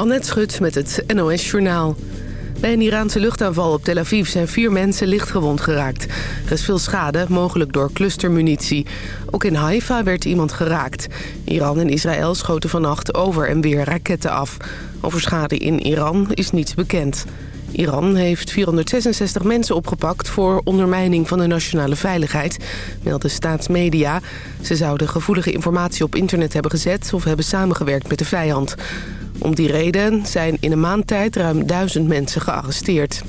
Annette Schut met het NOS Journaal. Bij een Iraanse luchtaanval op Tel Aviv zijn vier mensen lichtgewond geraakt. Er is veel schade, mogelijk door clustermunitie. Ook in Haifa werd iemand geraakt. Iran en Israël schoten vannacht over en weer raketten af. Over schade in Iran is niets bekend. Iran heeft 466 mensen opgepakt voor ondermijning van de nationale veiligheid, melden staatsmedia. Ze zouden gevoelige informatie op internet hebben gezet of hebben samengewerkt met de vijand. Om die reden zijn in een maand tijd ruim duizend mensen gearresteerd.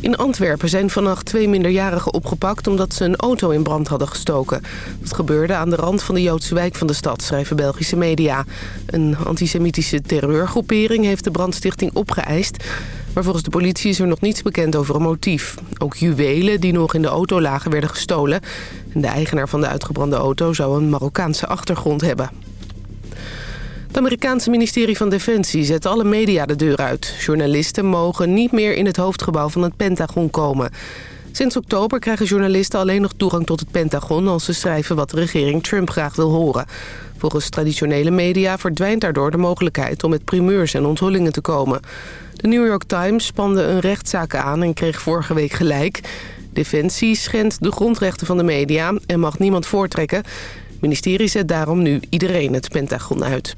In Antwerpen zijn vannacht twee minderjarigen opgepakt... omdat ze een auto in brand hadden gestoken. Dat gebeurde aan de rand van de Joodse wijk van de stad, schrijven Belgische media. Een antisemitische terreurgroepering heeft de brandstichting opgeëist... maar volgens de politie is er nog niets bekend over een motief. Ook juwelen die nog in de auto lagen werden gestolen. En de eigenaar van de uitgebrande auto zou een Marokkaanse achtergrond hebben. Het Amerikaanse ministerie van Defensie zet alle media de deur uit. Journalisten mogen niet meer in het hoofdgebouw van het Pentagon komen. Sinds oktober krijgen journalisten alleen nog toegang tot het Pentagon... als ze schrijven wat de regering Trump graag wil horen. Volgens traditionele media verdwijnt daardoor de mogelijkheid... om met primeurs en onthullingen te komen. De New York Times spande een rechtszaak aan en kreeg vorige week gelijk. Defensie schendt de grondrechten van de media en mag niemand voortrekken. Het ministerie zet daarom nu iedereen het Pentagon uit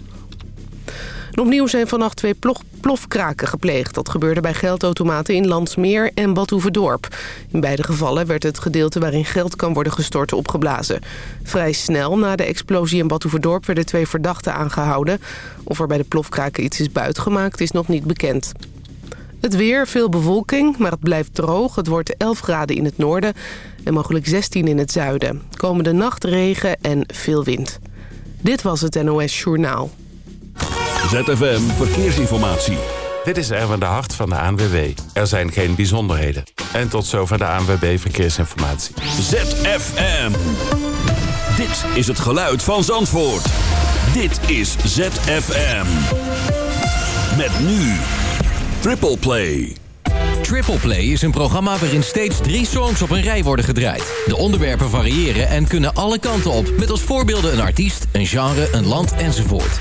opnieuw zijn vannacht twee plofkraken gepleegd. Dat gebeurde bij geldautomaten in Landsmeer en Badhoevedorp. In beide gevallen werd het gedeelte waarin geld kan worden gestort opgeblazen. Vrij snel na de explosie in Badhoevedorp werden twee verdachten aangehouden. Of er bij de plofkraken iets is buitgemaakt is nog niet bekend. Het weer, veel bewolking, maar het blijft droog. Het wordt 11 graden in het noorden en mogelijk 16 in het zuiden. Komende nacht regen en veel wind. Dit was het NOS Journaal. ZFM Verkeersinformatie. Dit is Erwin de Hart van de ANWB. Er zijn geen bijzonderheden. En tot zover de ANWB Verkeersinformatie. ZFM. Dit is het geluid van Zandvoort. Dit is ZFM. Met nu Triple Play. Triple Play is een programma waarin steeds drie songs op een rij worden gedraaid. De onderwerpen variëren en kunnen alle kanten op... met als voorbeelden een artiest, een genre, een land enzovoort.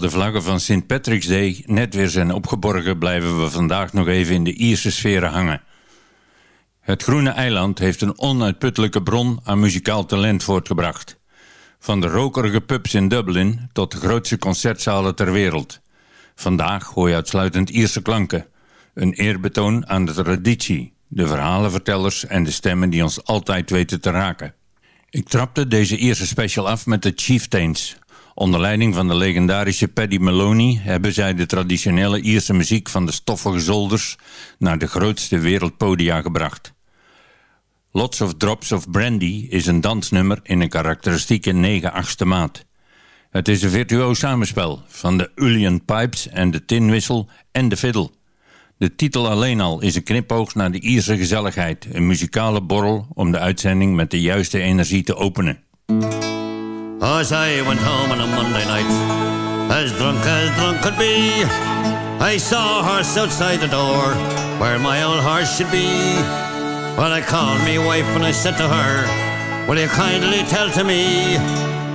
De vlaggen van St. Patrick's Day net weer zijn opgeborgen... blijven we vandaag nog even in de Ierse sferen hangen. Het Groene Eiland heeft een onuitputtelijke bron aan muzikaal talent voortgebracht. Van de rokerige pubs in Dublin tot de grootste concertzalen ter wereld. Vandaag hoor je uitsluitend Ierse klanken. Een eerbetoon aan de traditie, de verhalenvertellers en de stemmen die ons altijd weten te raken. Ik trapte deze Ierse special af met de Chieftains. Onder leiding van de legendarische Paddy Maloney hebben zij de traditionele Ierse muziek van de stoffige zolders naar de grootste wereldpodia gebracht. Lots of Drops of Brandy is een dansnummer in een karakteristieke 9 achtste maat. Het is een virtuoos samenspel van de Ulian Pipes en de tin whistle en de fiddle. De titel alleen al is een knipoog naar de Ierse gezelligheid, een muzikale borrel om de uitzending met de juiste energie te openen. As I went home on a Monday night, as drunk as drunk could be, I saw a horse outside the door, where my old horse should be. Well, I called me wife and I said to her, Will you kindly tell to me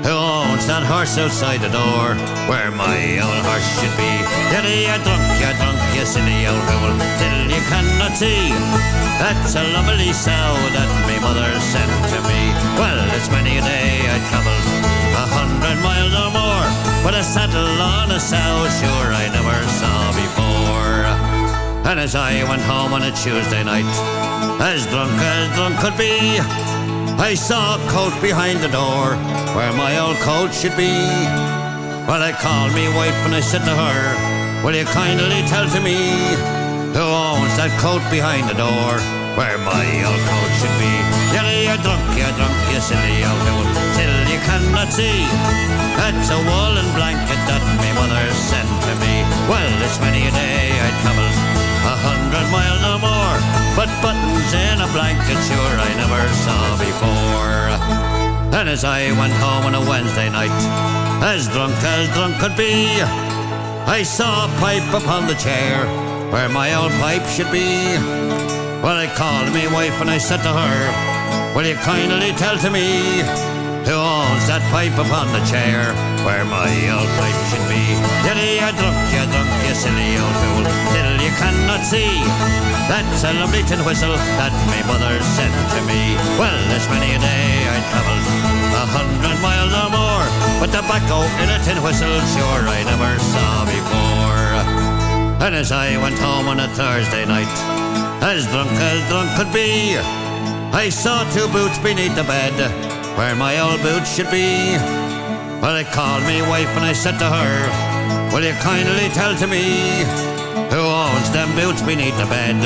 who owns that horse outside the door where my old horse should be? Dilly, you drunk, you drunk, you silly old fool, till you cannot see. That's a lovely sow that my mother sent to me. Well, it's many a day I travelled a hundred miles or more, but a saddle on a sow, sure I never saw before. And as I went home on a Tuesday night, as drunk as drunk could be, I saw a coat behind the door where my old coat should be. Well, I called me wife and I said to her, Will you kindly tell to me who owns that coat behind the door where my old coat should be? Yeah, you're drunk, you're drunk, you silly old fool, till you cannot see. That's a woolen blanket that my mother sent to me. Well, it's many a day I travelled a hundred miles or more. But buttons in a blanket, sure I never saw before. And as I went home on a Wednesday night, as drunk as drunk could be, I saw a pipe upon the chair where my old pipe should be. Well, I called me wife and I said to her, Will you kindly tell to me who owns that pipe upon the chair where my old pipe should be? Dilly, you drunk, you drunk, you silly old fool, till you cannot see. That's a lovely tin whistle that my mother sent to me. Well, this many a day I travelled a hundred miles or more, but tobacco in a tin whistle, sure I never saw before. And as I went home on a Thursday night, as drunk as drunk could be, I saw two boots beneath the bed where my old boots should be. Well, I called me wife and I said to her, Will you kindly tell to me who owns them boots beneath the bed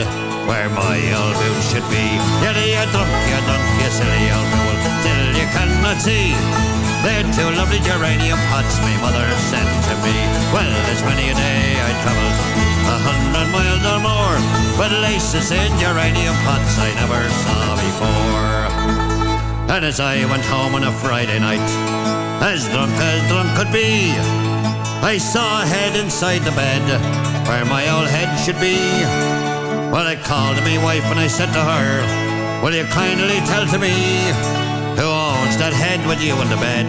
where my old boots should be? You drunk, you drunk, you silly old fool, till you cannot see. They're two lovely geranium pots my mother sent to me. Well, there's many a day I travelled a hundred miles or more, but laces in geranium pots I never saw before. And as I went home on a Friday night, as drunk as drunk could be, I saw a head inside the bed where my old head should be. Well, I called me wife and I said to her, Will you kindly tell to me who that head with you in the bed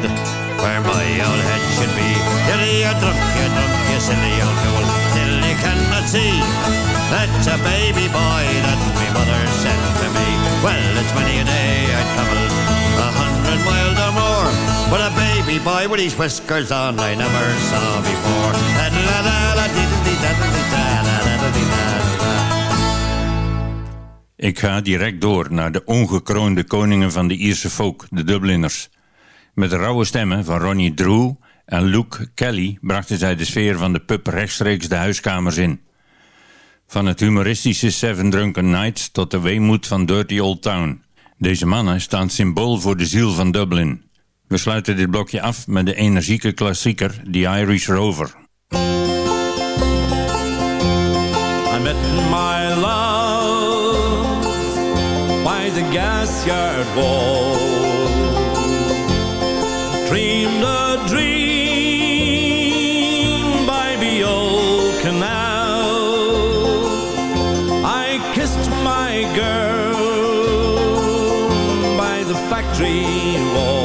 where my old head should be? Dilly, you drunk, you're drunk, you silly old fool, till you cannot see. That's a baby boy that my mother sent to me. Well, it's many a day I travelled a hundred miles or more. But a baby boy with his whiskers on I never saw before. Ik ga direct door naar de ongekroonde koningen van de Ierse folk, de Dubliners. Met de rauwe stemmen van Ronnie Drew en Luke Kelly brachten zij de sfeer van de pub rechtstreeks de huiskamers in. Van het humoristische Seven Drunken Nights tot de weemoed van Dirty Old Town. Deze mannen staan symbool voor de ziel van Dublin. We sluiten dit blokje af met de energieke klassieker The Irish Rover. I met my love the gas yard wall. Dreamed a dream by the old canal. I kissed my girl by the factory wall.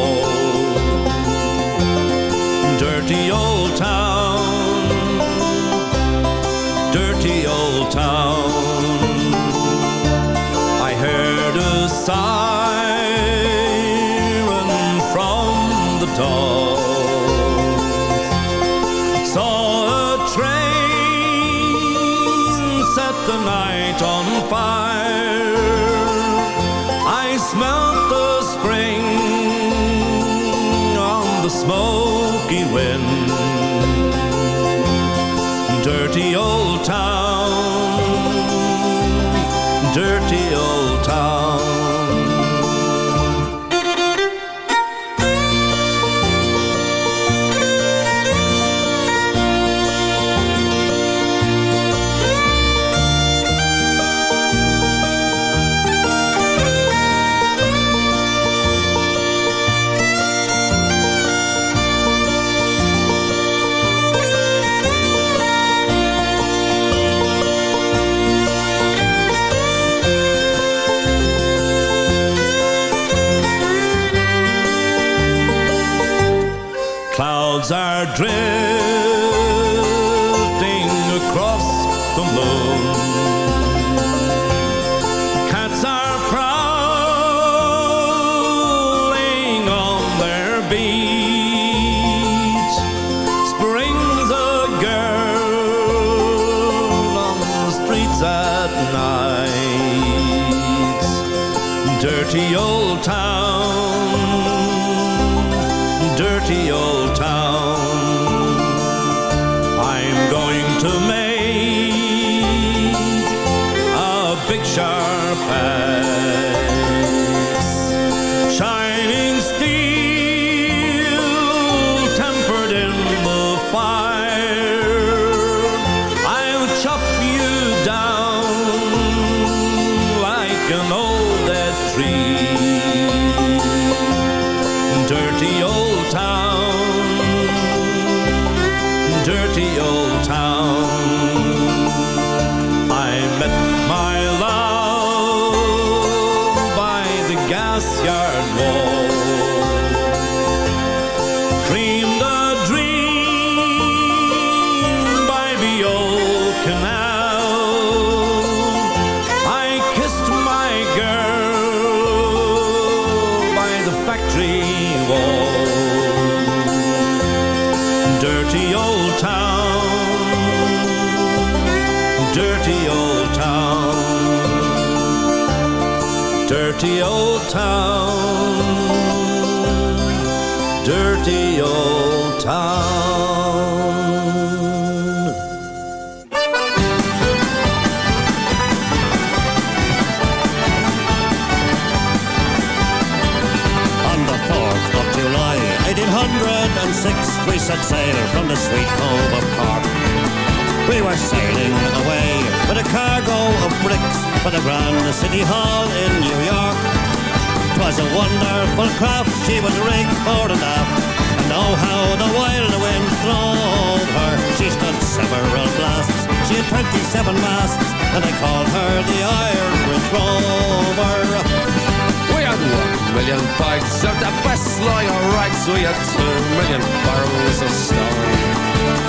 Bags of the best lager rags. We had two million barrels of stone.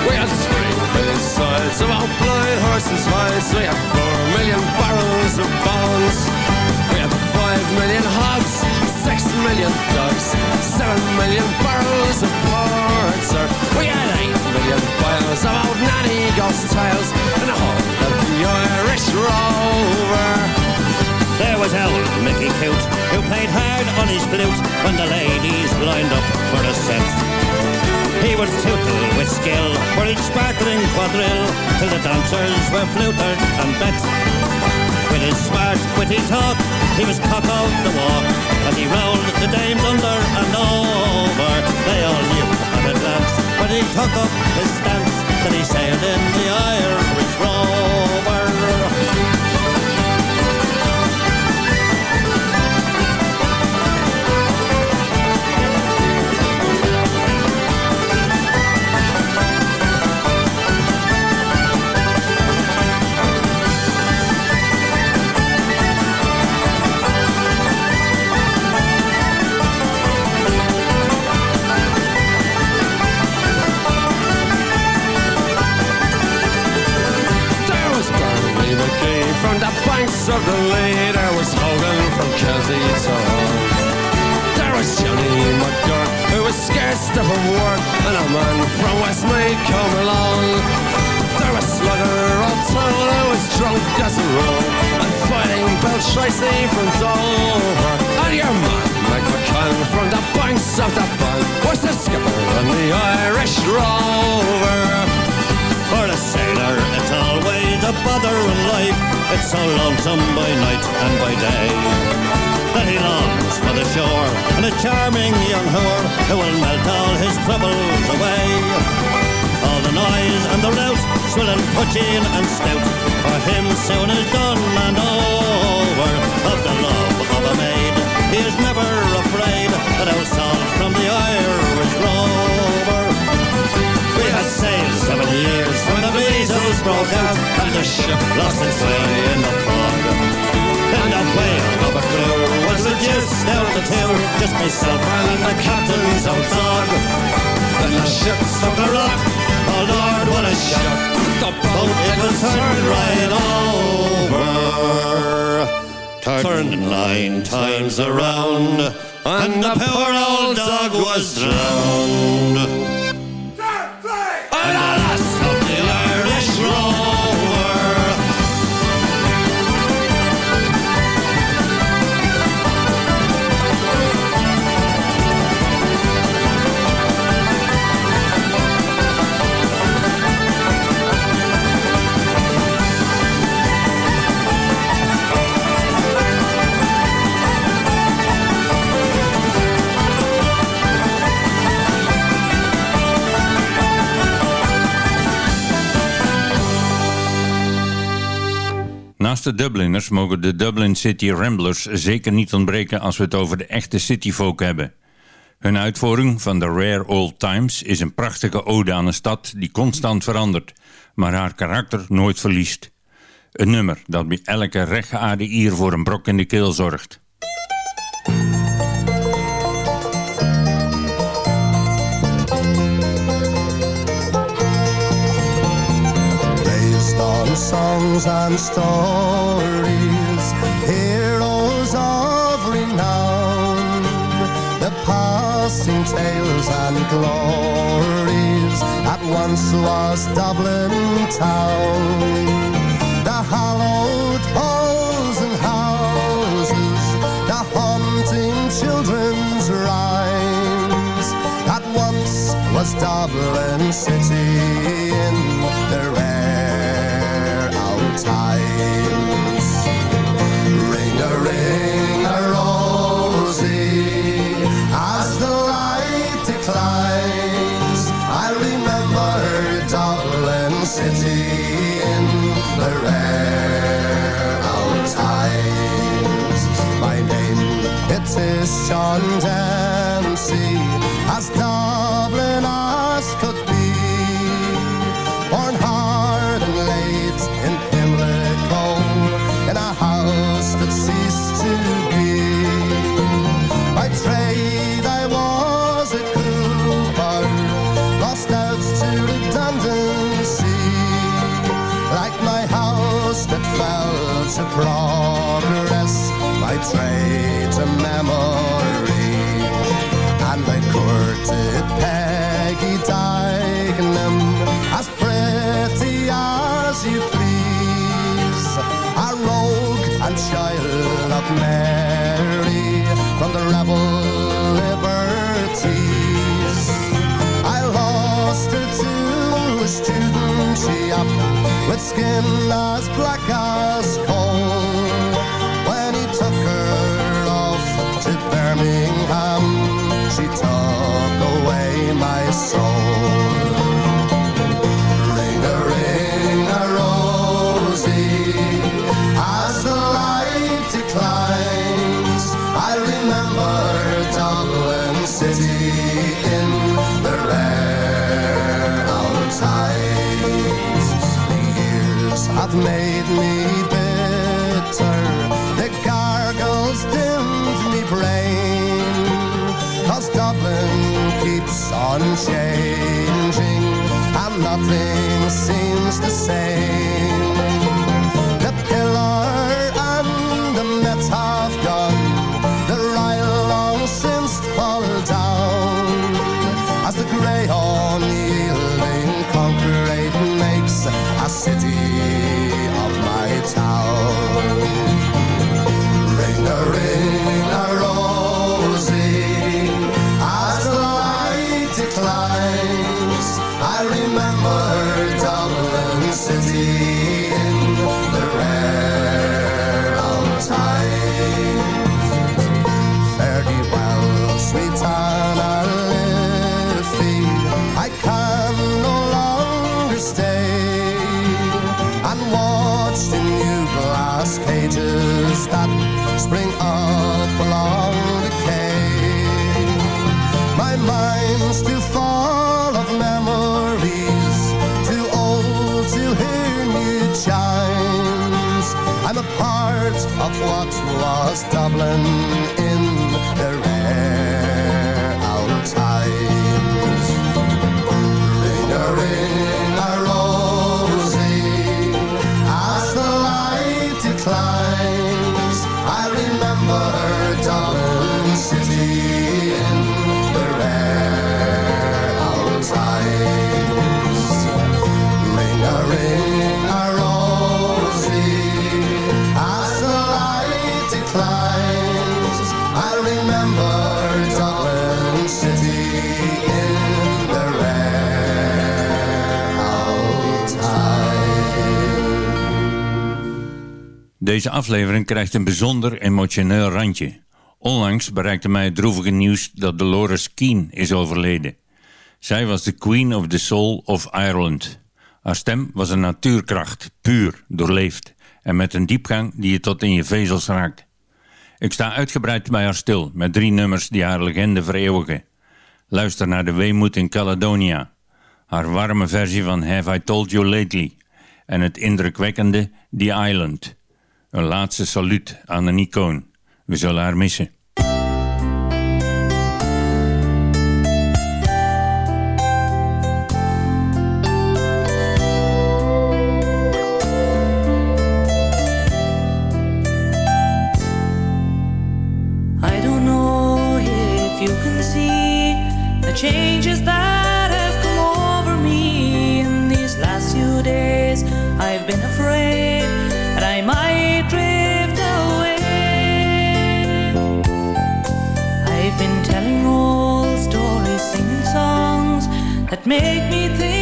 We had three million sides of our blind horses' hides. We had four million barrels of bones. We had five million hogs, six million dogs, seven million barrels of porter. We had eight million bottles of old nanny ghost tales and a whole of the Irish rover. There was old Mickey Coot, who played hard on his flute when the ladies lined up for a set. He would tootle with skill for each sparkling quadrille till the dancers were fluted and bet. With his smart, witty talk, he was cock of the walk, and he rolled the dames under and over. They all knew at a glance when he took up his stance that he sailed in the Irish there was Hogan from Kelty Town. There was Johnny McGurk, who was scared stiff of work, and a man from Westmeath come along. There was Slugger O'Toole, who was drunk as a rule, and fighting Bill Tracy from Dover. And your man, Mike McCann, from the banks of the Bann, was the skipper on the Irish Rover. It's so lonesome by night and by day. That he longs for the shore and a charming young whore who will melt all his troubles away. All the noise and the rout, swilling pudding and stout, for him soon is done and over. Of the love of a maid, he is never afraid that I was from the Irish rover. Sailed seven years when the measles broke out and the ship lost its way in the fog. And a whale of a crew was reduced down to two, just myself and the captain's old dog. Then the ship struck a rock, oh Lord, what a shock. The boat, it was turned right over. Turned nine times around, and the poor old dog was drowned. De Dubliners mogen de Dublin City Ramblers zeker niet ontbreken als we het over de echte cityfolk hebben. Hun uitvoering van The Rare Old Times is een prachtige ode aan een stad die constant verandert, maar haar karakter nooit verliest. Een nummer dat bij elke rechtgeaarde Ier voor een brok in de keel zorgt. Songs and stories, heroes of renown, the passing tales and glories. That once was Dublin town. The hallowed halls and houses, the haunting children's rhymes. That once was Dublin city in the old times. Ring a ring a rosy as the light declines. I remember Dublin city in the rare old times. My name it is John Dempsey, trade to memory, and I courted Peggy Dignam as pretty as you please, a rogue and child of Mary from the rebel liberties. I lost her to a student she up with skin as black as coal. Soul. Nothing seems the same. Was Dublin in Deze aflevering krijgt een bijzonder emotioneel randje. Onlangs bereikte mij het droevige nieuws dat Dolores Keane is overleden. Zij was de Queen of the Soul of Ireland. Haar stem was een natuurkracht, puur, doorleefd en met een diepgang die je tot in je vezels raakt. Ik sta uitgebreid bij haar stil met drie nummers die haar legende vereeuwigen. Luister naar de weemoed in Caledonia, haar warme versie van Have I Told You Lately en het indrukwekkende The Island. Een laatste saluut aan een icoon. We zullen haar missen. That make me think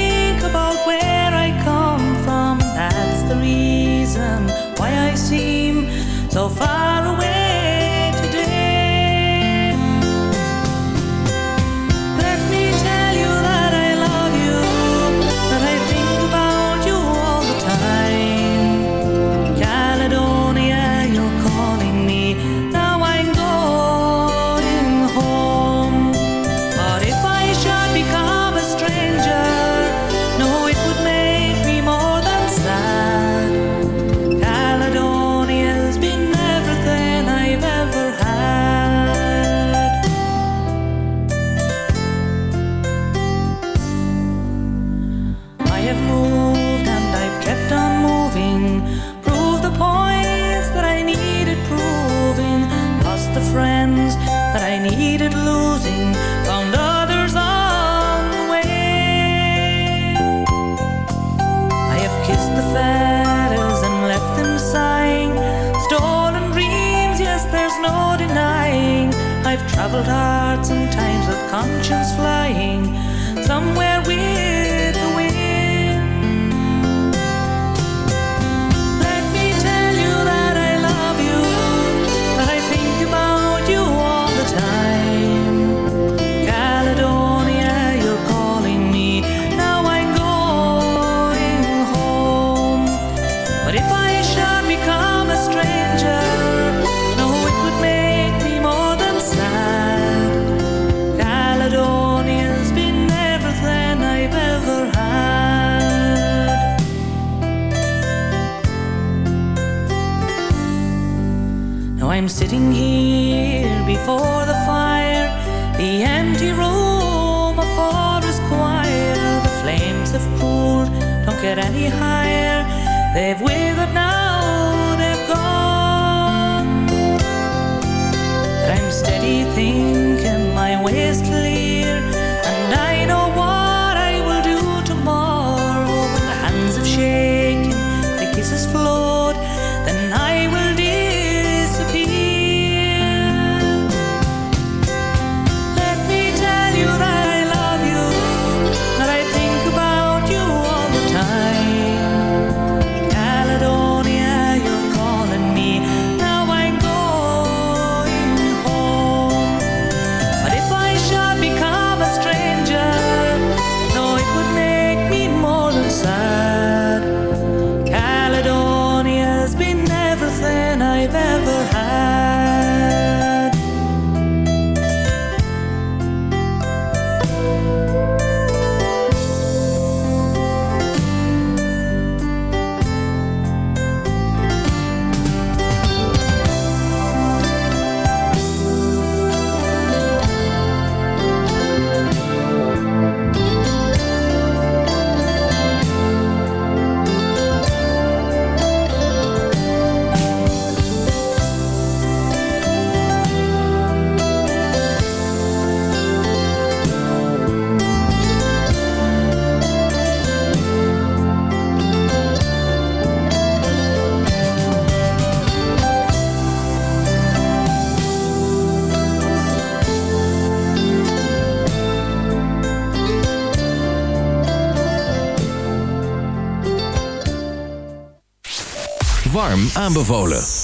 with flying. Sitting here before the fire, the empty room, a forest choir. The flames have cooled, don't get any higher. They've withered now, they've gone. But I'm steady thinking my way is clear, and I know what I will do tomorrow when the hands have shaken, the kisses flowed, warm aanbevolen.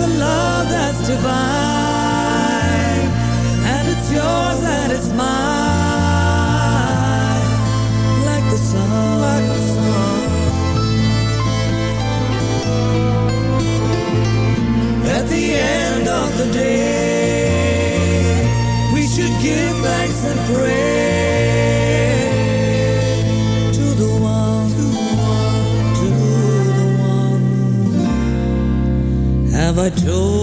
a love that's divine, and it's yours and it's mine, like the sun. Like the sun. At the end of the day, we should give thanks and pray. adore.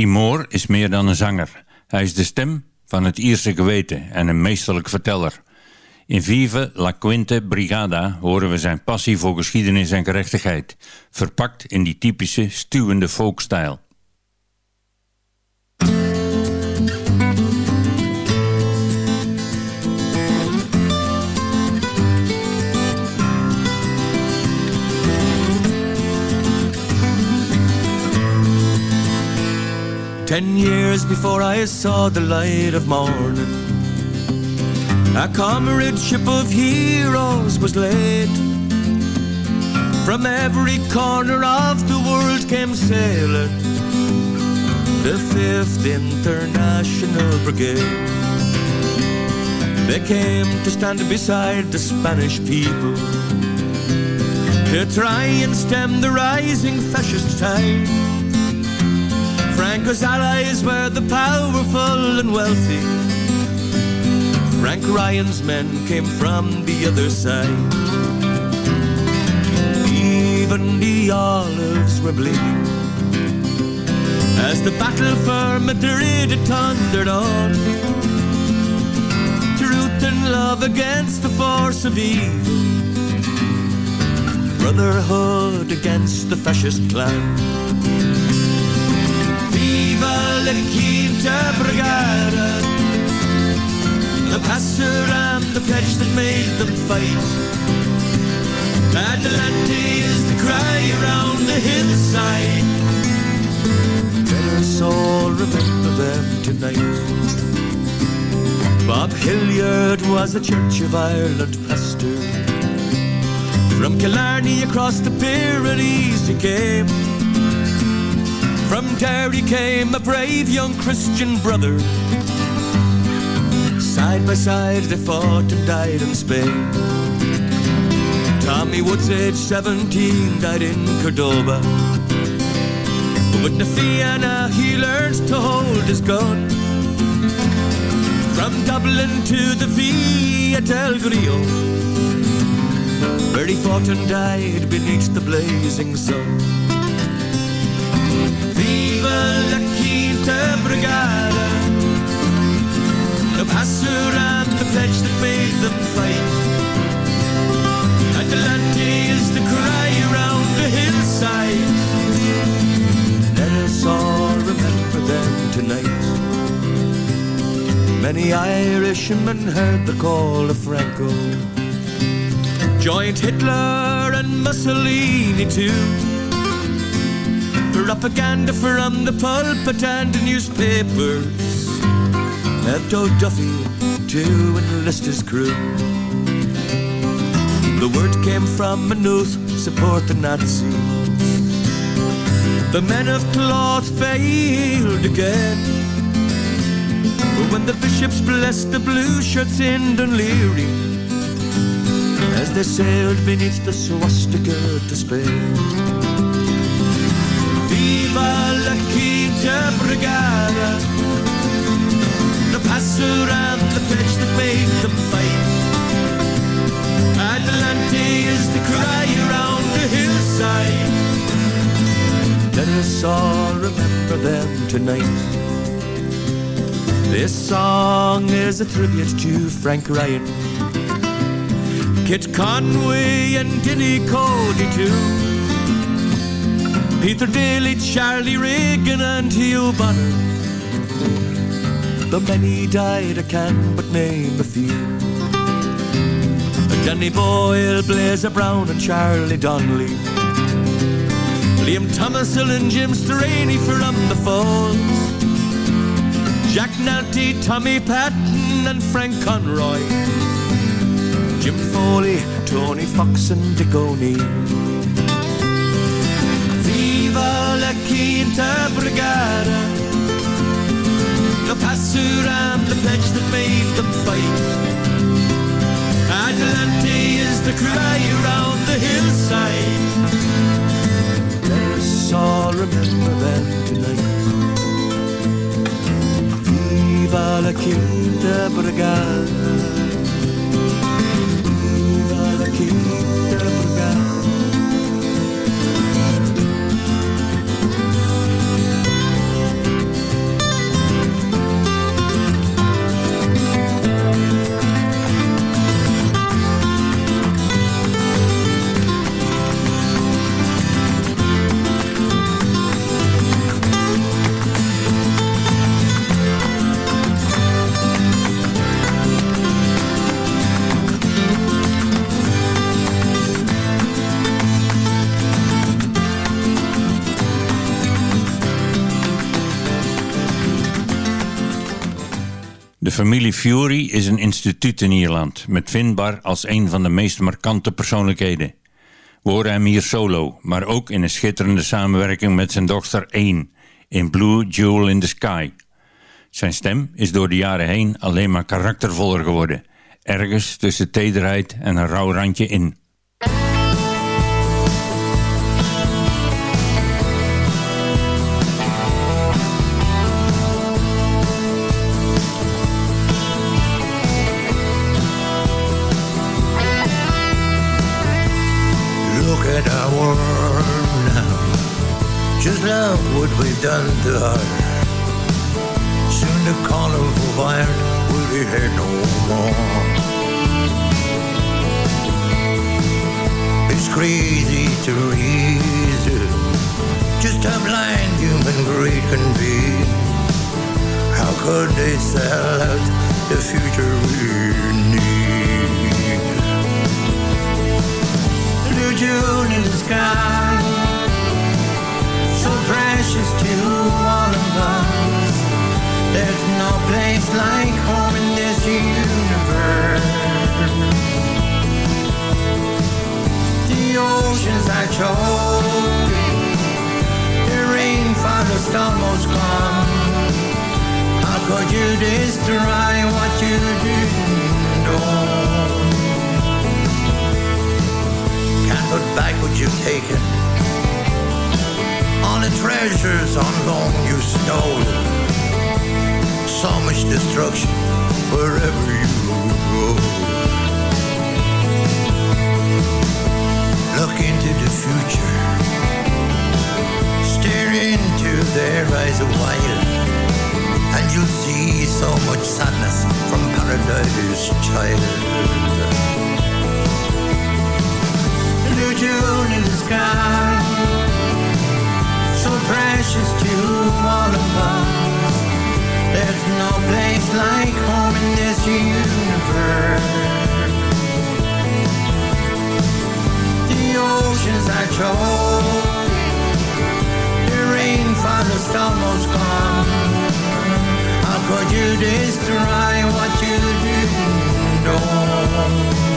Christy Moore is meer dan een zanger. Hij is de stem van het Ierse geweten en een meesterlijk verteller. In Vive La Quinte Brigada horen we zijn passie voor geschiedenis en gerechtigheid, verpakt in die typische stuwende folkstijl. Ten years before I saw the light of morning, a comradeship of heroes was laid. From every corner of the world came sailing the 5th International Brigade. They came to stand beside the Spanish people to try and stem the rising fascist tide. Franco's allies were the powerful and wealthy. Frank Ryan's men came from the other side. Even the olives were bleeding as the battle for Madrid thundered on. Truth and love against the force of evil. Brotherhood against the fascist clan. Viva la Quinta Brigada. The passer and the pledge that made them fight. Adelante is the cry around the hillside. Let us all remember them tonight. Bob Hilliard was the Church of Ireland pastor. From Killarney across the Pyrenees he came. From Derry came a brave young Christian brother. Side by side they fought and died in Spain. Tommy Woods, age 17, died in Cordoba. But With Na Fianna he learned to hold his gun. From Dublin to the Villa del Rio, where he fought and died beneath the blazing sun. Brigada, the passer and the pledge that made them fight. Adelante is the cry around the hillside. Let us all remember them tonight. Many Irishmen heard the call of Franco. Joined Hitler and Mussolini too. Propaganda from the pulpit and the newspapers left O'Duffy to enlist his crew. The word came from Maynooth, support the Nazis. The men of cloth failed again. But when the bishops blessed the blue shirts in Dunleary, as they sailed beneath the swastika to Spain. Viva la Quinta Brigada, the passer and the pitch that made them fight. Adelante is the cry around the hillside. Let us all remember them tonight. This song is a tribute to Frank Ryan, Kit Conway, and Dinny Cody too. Peter Daly, Charlie Regan, and Hugh Bonar. The many died, I can but name a few. Danny Boyle, Blazer Brown, and Charlie Donnelly. Liam Tumilson and Jim Straney from the Falls. Jack Nalty, Tommy Patton, and Frank Conroy. Jim Foley, Tony Fox, and Dick O'Neill. Quinta Brigada. The passer and the pledge that made them fight. Adelante is the cry around the hillside. Let us all remember them tonight. Viva la Quinta Brigada. Familie Fury is een instituut in Ierland, met Finbar als een van de meest markante persoonlijkheden. We horen hem hier solo, maar ook in een schitterende samenwerking met zijn dochter Ain in Blue Jewel in the Sky. Zijn stem is door de jaren heen alleen maar karaktervoller geworden, ergens tussen tederheid en een rauw randje in. Just what we've done to her. Soon the colorful fire will be here no more. It's crazy to reason just how blind human greed can be. How could they sell out the future we need? Blue Jewel in the sky, precious to all of us. There's no place like home in this universe. The oceans are choking, the rainforest almost gone. How could you destroy what you didn't own? Can't put back what you've taken. All the treasures on loan you stole. So much destruction wherever you go. Look into the future. Stare into their eyes a while. And you'll see so much sadness from paradise, child. Blue Jewel in the sky, so precious to all of us. There's no place like home in this universe. The oceans are choking, the rainforest almost gone. How could you destroy what you didn't own?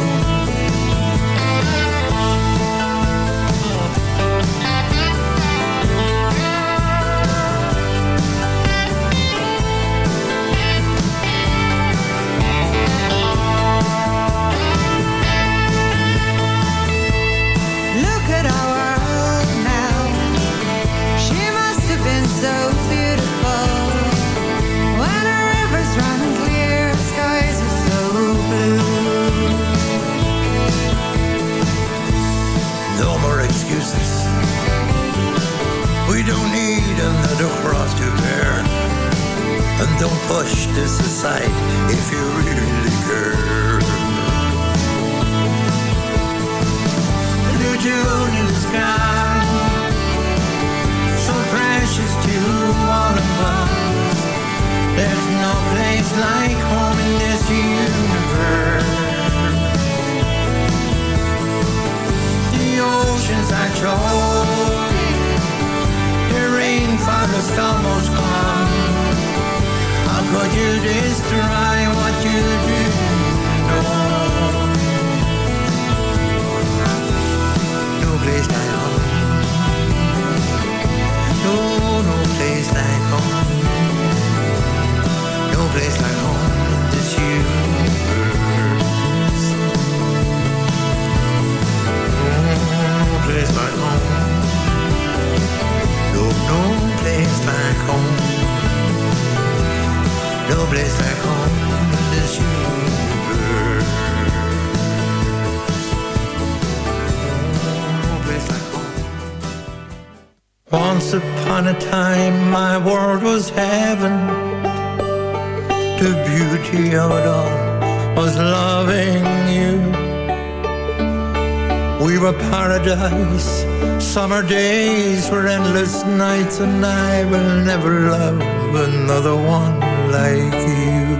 Summer days were endless nights, and I will never love another one like you.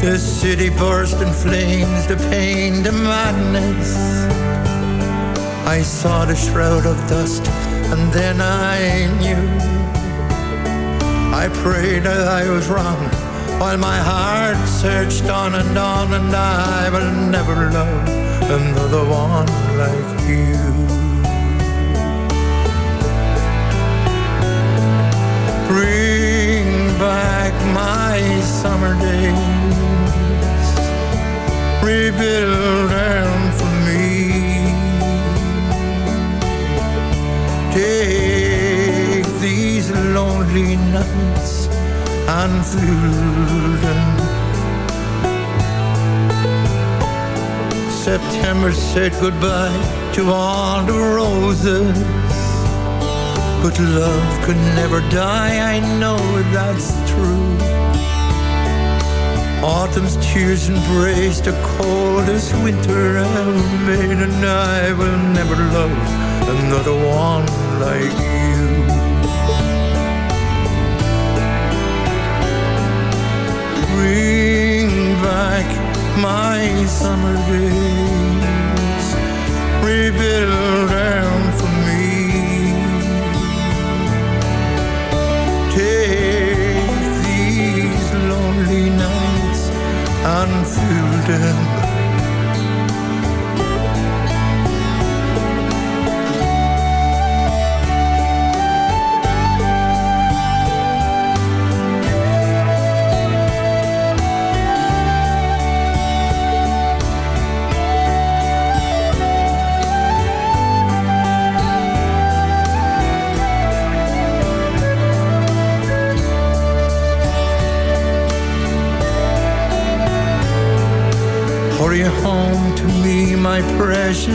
The city burst in flames, the pain, the madness. I saw the shroud of dust, and then I knew I prayed that I was wrong, while my heart searched on and on, and I will never love another one like you. Bring back my summer days, rebuild them for me. Take these lonely nights and fill them. September said goodbye to all the roses. But love could never die, I know that's true. Autumn's tears embraced the coldest winter ever made, and I will never love another one like you. Bring back my summer days, rebuild them for me. Take these lonely nights and fill them.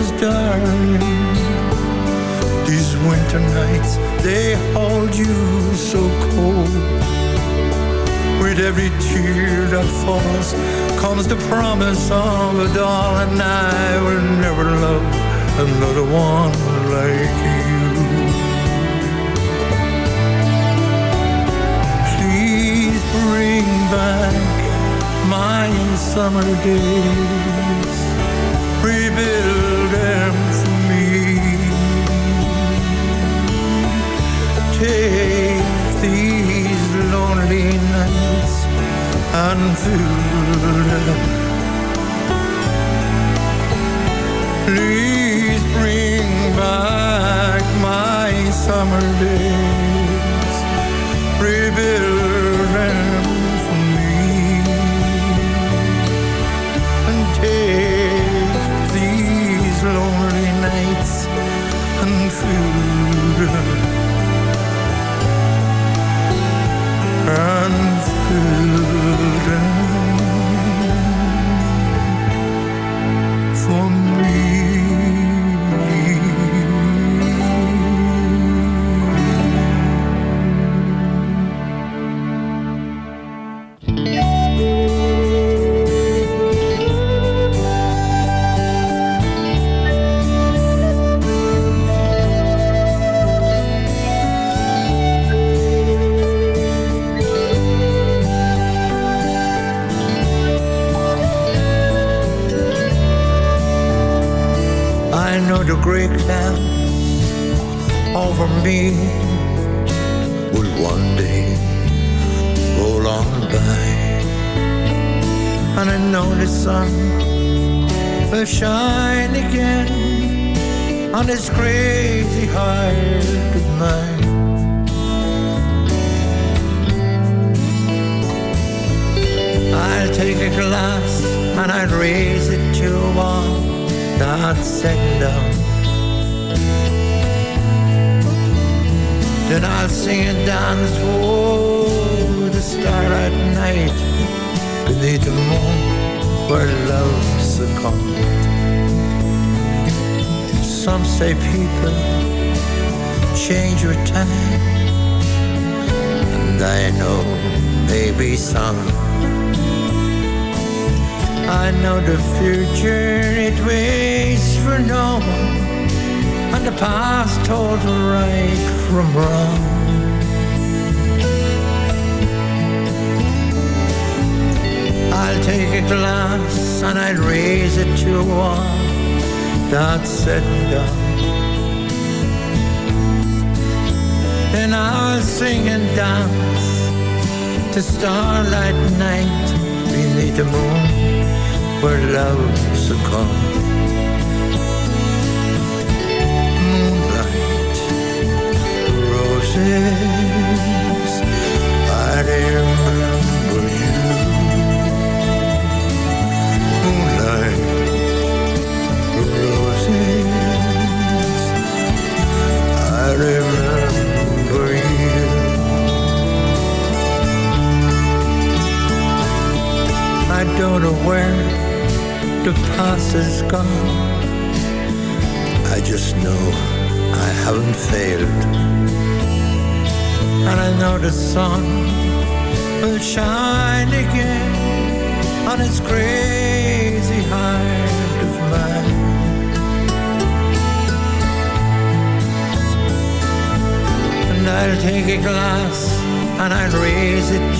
Precious darling. These winter nights, they hold you so cold. With every tear that falls comes the promise of a and I will never love another one like you. Please bring back my summer days, Take these lonely nights fill them. Please bring back my summer days, clouds over me will one day roll on by. And I know the sun will shine again on this crazy heart of mine. I'll take a glass and I'll raise it to wall that's set down. Then I'll sing and dance for the starlight night beneath the moon where love succumbed. Some say people change with time, and I know maybe some. I know the future it waits for no one, and the past told right from wrong. I'll take a glass and I'll raise it to one that's said done. Then I'll sing and dance to starlight night beneath the moon where love succumbs. Roses,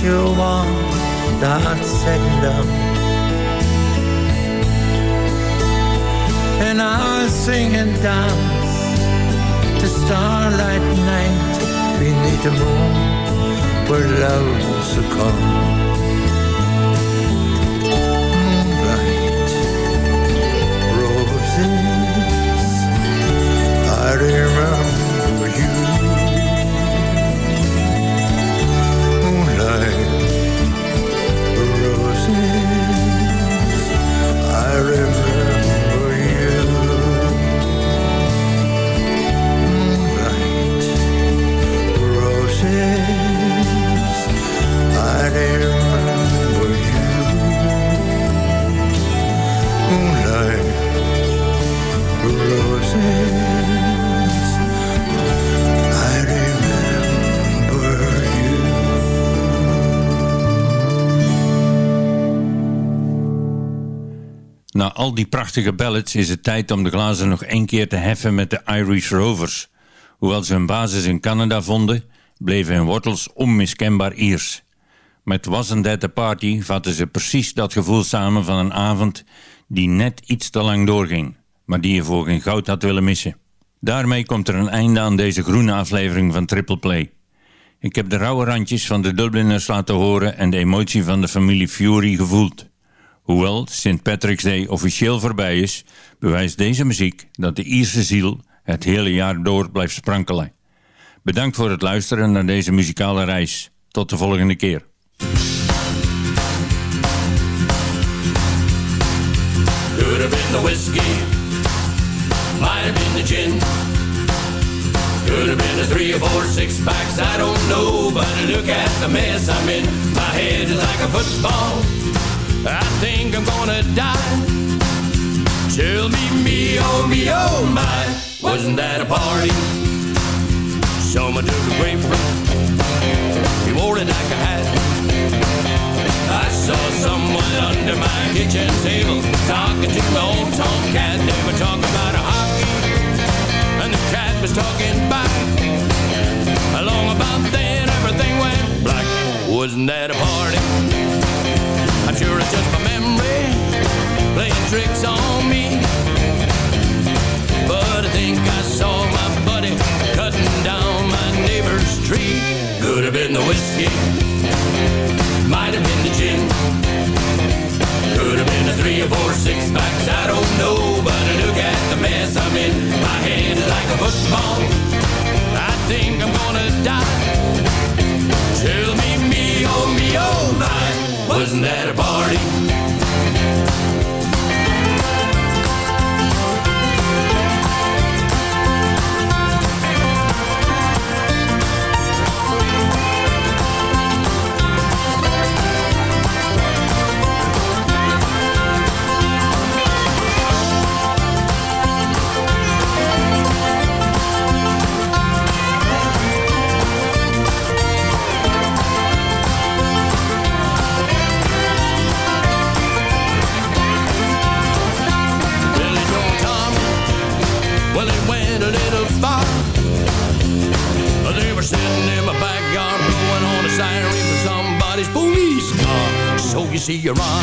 it to one that's and I'll sing and dance to starlight night beneath the moon where love succumbs. Moonlight, al die prachtige ballads is het tijd om de glazen nog één keer te heffen met de Irish Rovers. Hoewel ze hun basis in Canada vonden, bleven hun wortels onmiskenbaar Iers. Met Wasn't That the Party vatten ze precies dat gevoel samen van een avond die net iets te lang doorging, maar die je voor geen goud had willen missen. Daarmee komt er een einde aan deze groene aflevering van Triple Play. Ik heb de rauwe randjes van de Dubliners laten horen en de emotie van de familie Fury gevoeld. Hoewel St. Patrick's Day officieel voorbij is, bewijst deze muziek dat de Ierse ziel het hele jaar door blijft sprankelen. Bedankt voor het luisteren naar deze muzikale reis. Tot de volgende keer. Could have been the whiskey, might have been the gin. Could have been the three or four six packs, I don't know. But look at the mess I'm in. My head is like a football. I think I'm gonna die. Tell me, me, oh, me, oh, my. Wasn't that a party? Someone took a grapefruit. He wore it like a hat. I saw someone under my kitchen table talking to my old tomcat. They were talking about a hockey, and the cat was talking back. Along about then, everything went black. Wasn't that a party? Sure it's just my memory playing tricks on me. But I think I saw my buddy cutting down my neighbor's tree. Could have been the whiskey, might have been the gin. Could have been a three or four six packs, I don't know. But I look at the mess I'm in. My head like a football. I think I'm gonna die. Wasn't that a party? So you